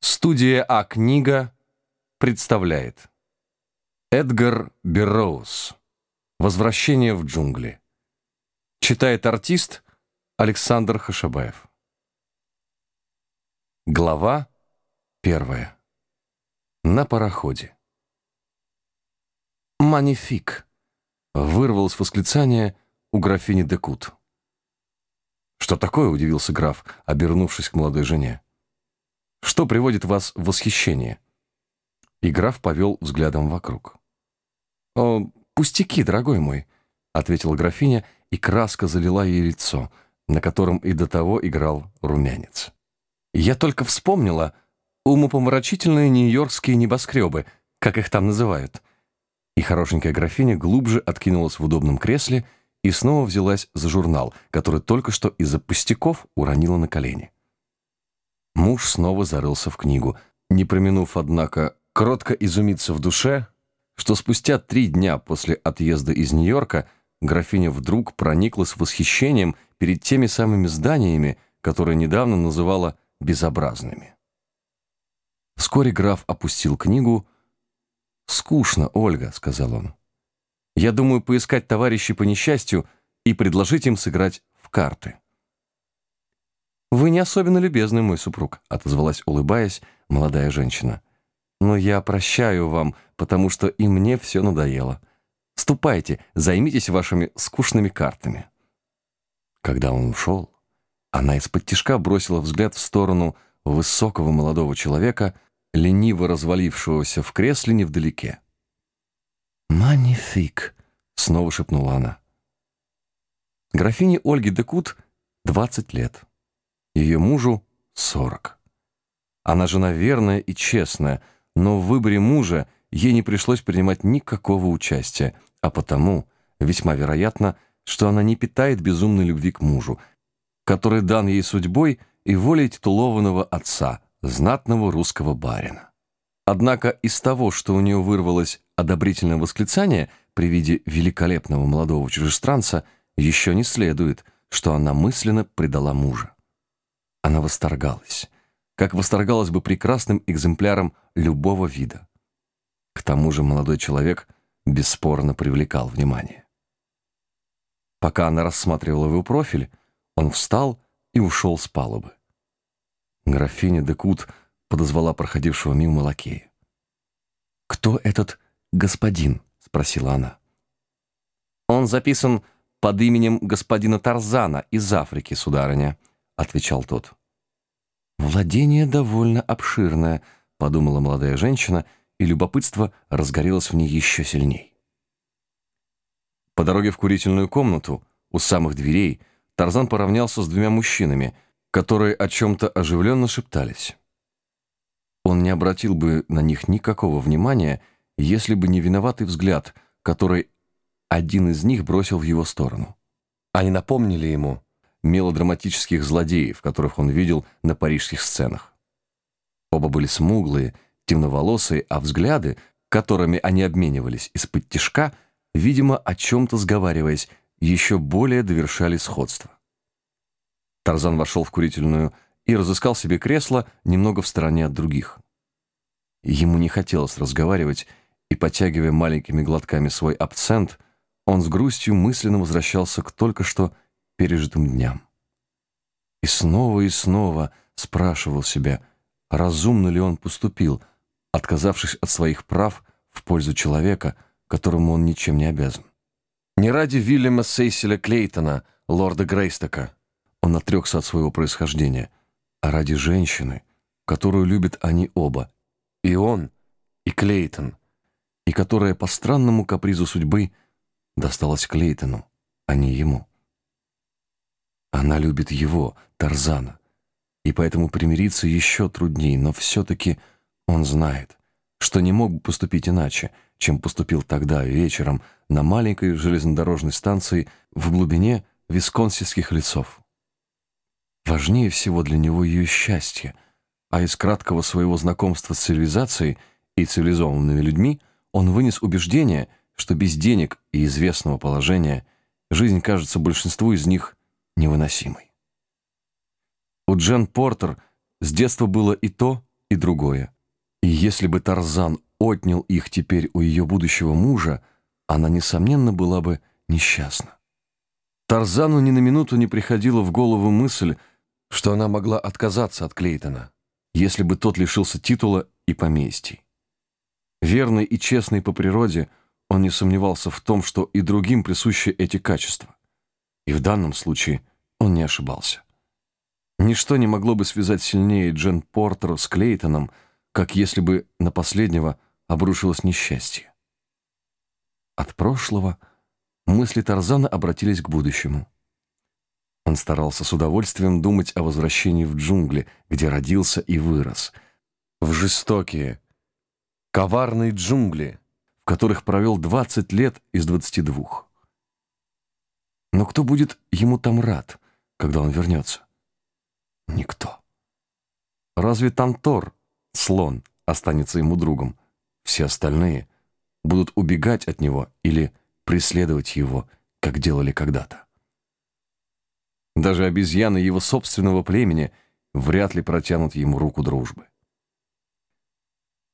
Студия А-книга представляет Эдгар Берроуз «Возвращение в джунгли». Читает артист Александр Хашабаев. Глава первая. На пароходе. «Манифик!» — вырвалось восклицание у графини Декут. «Что такое?» — удивился граф, обернувшись к молодой жене. Что приводит вас в восхищение?» И граф повел взглядом вокруг. «О, пустяки, дорогой мой», — ответила графиня, и краска залила ей лицо, на котором и до того играл румянец. «Я только вспомнила умопомрачительные нью-йоркские небоскребы, как их там называют». И хорошенькая графиня глубже откинулась в удобном кресле и снова взялась за журнал, который только что из-за пустяков уронила на колени. Муж снова зарылся в книгу, не проминув, однако, кротко изумиться в душе, что спустя три дня после отъезда из Нью-Йорка графиня вдруг прониклась восхищением перед теми самыми зданиями, которые недавно называла безобразными. Вскоре граф опустил книгу. «Скучно, Ольга», — сказал он. «Я думаю поискать товарищей по несчастью и предложить им сыграть в карты». «Вы не особенно любезный, мой супруг», — отозвалась, улыбаясь, молодая женщина. «Но я прощаю вам, потому что и мне все надоело. Ступайте, займитесь вашими скучными картами». Когда он ушел, она из-под тишка бросила взгляд в сторону высокого молодого человека, лениво развалившегося в кресле невдалеке. «Манифик», — снова шепнула она. Графине Ольге Декут 20 лет. Ее мужу — сорок. Она жена верная и честная, но в выборе мужа ей не пришлось принимать никакого участия, а потому весьма вероятно, что она не питает безумной любви к мужу, который дан ей судьбой и волей титулованного отца, знатного русского барина. Однако из того, что у нее вырвалось одобрительное восклицание при виде великолепного молодого чужестранца, еще не следует, что она мысленно предала мужа. Она восторгалась, как восторгалась бы прекрасным экземпляром любого вида. К тому же молодой человек бесспорно привлекал внимание. Пока она рассматривала его профиль, он встал и ушел с палубы. Графиня Декут подозвала проходившего мимо лакея. «Кто этот господин?» — спросила она. «Он записан под именем господина Тарзана из Африки, сударыня», — отвечал тот. «Владение довольно обширное», — подумала молодая женщина, и любопытство разгорелось в ней еще сильней. По дороге в курительную комнату, у самых дверей, Тарзан поравнялся с двумя мужчинами, которые о чем-то оживленно шептались. Он не обратил бы на них никакого внимания, если бы не виноватый взгляд, который один из них бросил в его сторону. Они напомнили ему, мелодраматических злодеев, которых он видел на парижских сценах. Оба были смуглые, темноволосые, а взгляды, которыми они обменивались из-под тишка, видимо, о чем-то сговариваясь, еще более довершали сходство. Тарзан вошел в курительную и разыскал себе кресло немного в стороне от других. Ему не хотелось разговаривать, и, подтягивая маленькими глотками свой абсент, он с грустью мысленно возвращался к только что пережитым дням. И снова и снова спрашивал себя, разумно ли он поступил, отказавшись от своих прав в пользу человека, которому он ничем не обязан. Не ради Вильяма Сейселя Клейтона, лорда Грейстока, он отрекся от своего происхождения, а ради женщины, которую любят они оба, и он, и Клейтон, и которая по странному капризу судьбы досталась Клейтону, а не ему. Она любит его, Тарзана, и поэтому примириться еще труднее, но все-таки он знает, что не мог бы поступить иначе, чем поступил тогда вечером на маленькой железнодорожной станции в глубине висконсийских лесов. Важнее всего для него ее счастье, а из краткого своего знакомства с цивилизацией и цивилизованными людьми он вынес убеждение, что без денег и известного положения жизнь кажется большинству из них невыносимой. У Джен Портер с детства было и то, и другое. И если бы Тарзан отнял их теперь у ее будущего мужа, она, несомненно, была бы несчастна. Тарзану ни на минуту не приходила в голову мысль, что она могла отказаться от Клейтона, если бы тот лишился титула и поместий. Верный и честный по природе, он не сомневался в том, что и другим присущи эти качества. И в данном случае он не ошибался. Ничто не могло бы связать сильнее Джен Портер с Клейтоном, как если бы на последнего обрушилось несчастье. От прошлого мысли Тарзана обратились к будущему. Он старался с удовольствием думать о возвращении в джунгли, где родился и вырос, в жестокие, коварные джунгли, в которых провел 20 лет из 22. Но кто будет ему там рад, когда он вернется? Никто. Разве Тантор, слон, останется ему другом? Все остальные будут убегать от него или преследовать его, как делали когда-то. Даже обезьяны его собственного племени вряд ли протянут ему руку дружбы.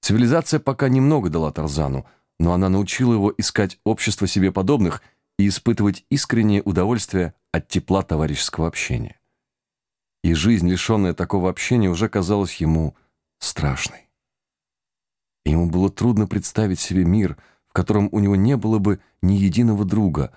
Цивилизация пока немного дала Тарзану, но она научила его искать общество себе подобных и испытывать искреннее удовольствие от тепла товарищеского общения и жизнь, лишенная такого общения, уже казалась ему страшной. Ему было трудно представить себе мир, в котором у него не было бы ни единого друга,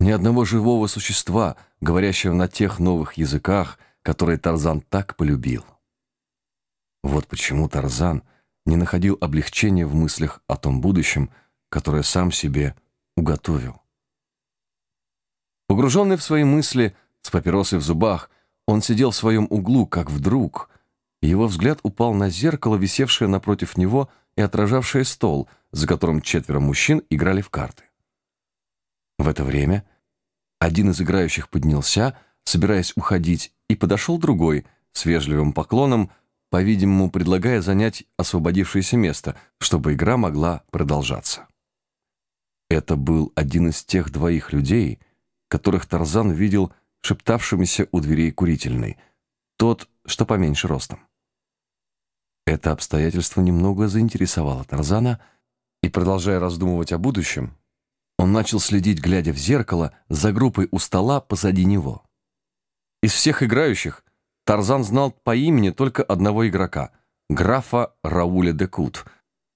ни одного живого существа, говорящего на тех новых языках, которые Тарзан так полюбил. Вот почему Тарзан не находил облегчения в мыслях о том будущем, которое сам себе уготовил. Погруженный в свои мысли, с папиросой в зубах, он сидел в своем углу, как вдруг. Его взгляд упал на зеркало, висевшее напротив него и отражавшее стол, за которым четверо мужчин играли в карты. В это время один из играющих поднялся, собираясь уходить, и подошел другой с вежливым поклоном, по-видимому, предлагая занять освободившееся место, чтобы игра могла продолжаться. Это был один из тех двоих людей, которых Тарзан видел шептавшимися у дверей курительной, тот, что поменьше ростом. Это обстоятельство немного заинтересовало Тарзана, и, продолжая раздумывать о будущем, он начал следить, глядя в зеркало, за группой у стола позади него. Из всех играющих Тарзан знал по имени только одного игрока — графа Рауля де Кут,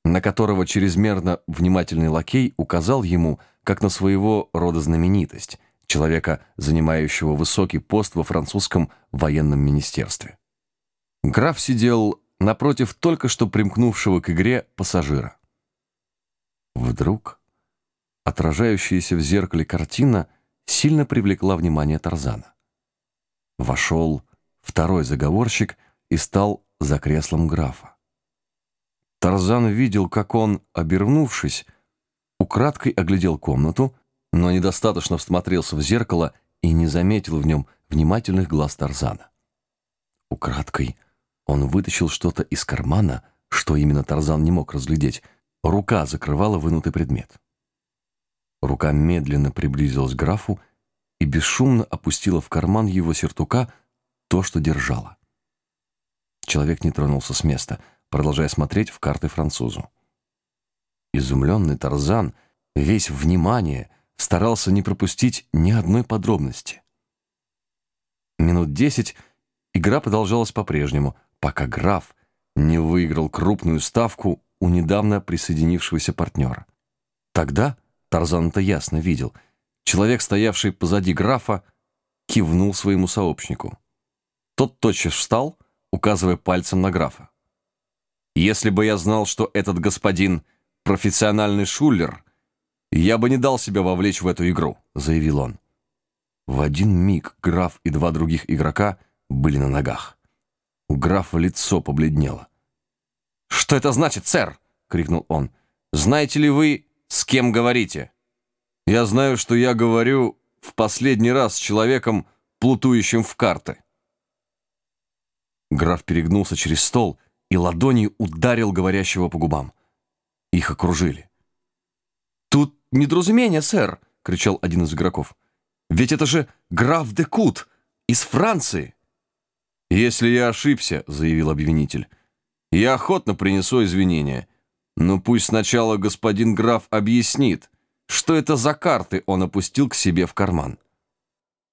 на которого чрезмерно внимательный лакей указал ему как на своего рода знаменитость — человека, занимающего высокий пост во французском военном министерстве. Граф сидел напротив только что примкнувшего к игре пассажира. Вдруг отражающаяся в зеркале картина сильно привлекла внимание Тарзана. Вошел второй заговорщик и стал за креслом графа. Тарзан видел, как он, обернувшись, украдкой оглядел комнату но недостаточно всмотрелся в зеркало и не заметил в нем внимательных глаз Тарзана. Украдкой он вытащил что-то из кармана, что именно Тарзан не мог разглядеть. Рука закрывала вынутый предмет. Рука медленно приблизилась к графу и бесшумно опустила в карман его сертука то, что держала. Человек не тронулся с места, продолжая смотреть в карты французу. Изумленный Тарзан, весь внимание — старался не пропустить ни одной подробности. Минут десять игра продолжалась по-прежнему, пока граф не выиграл крупную ставку у недавно присоединившегося партнера. Тогда Тарзан это ясно видел. Человек, стоявший позади графа, кивнул своему сообщнику. Тот тотчас встал, указывая пальцем на графа. «Если бы я знал, что этот господин — профессиональный шулер», «Я бы не дал себя вовлечь в эту игру», — заявил он. В один миг граф и два других игрока были на ногах. У графа лицо побледнело. «Что это значит, сэр?» — крикнул он. «Знаете ли вы, с кем говорите?» «Я знаю, что я говорю в последний раз с человеком, плутующим в карты». Граф перегнулся через стол и ладонью ударил говорящего по губам. Их окружили. «Тут недоразумение, сэр!» — кричал один из игроков. «Ведь это же граф де Кут из Франции!» «Если я ошибся», — заявил обвинитель, Я охотно принесу извинения. Но пусть сначала господин граф объяснит, что это за карты он опустил к себе в карман.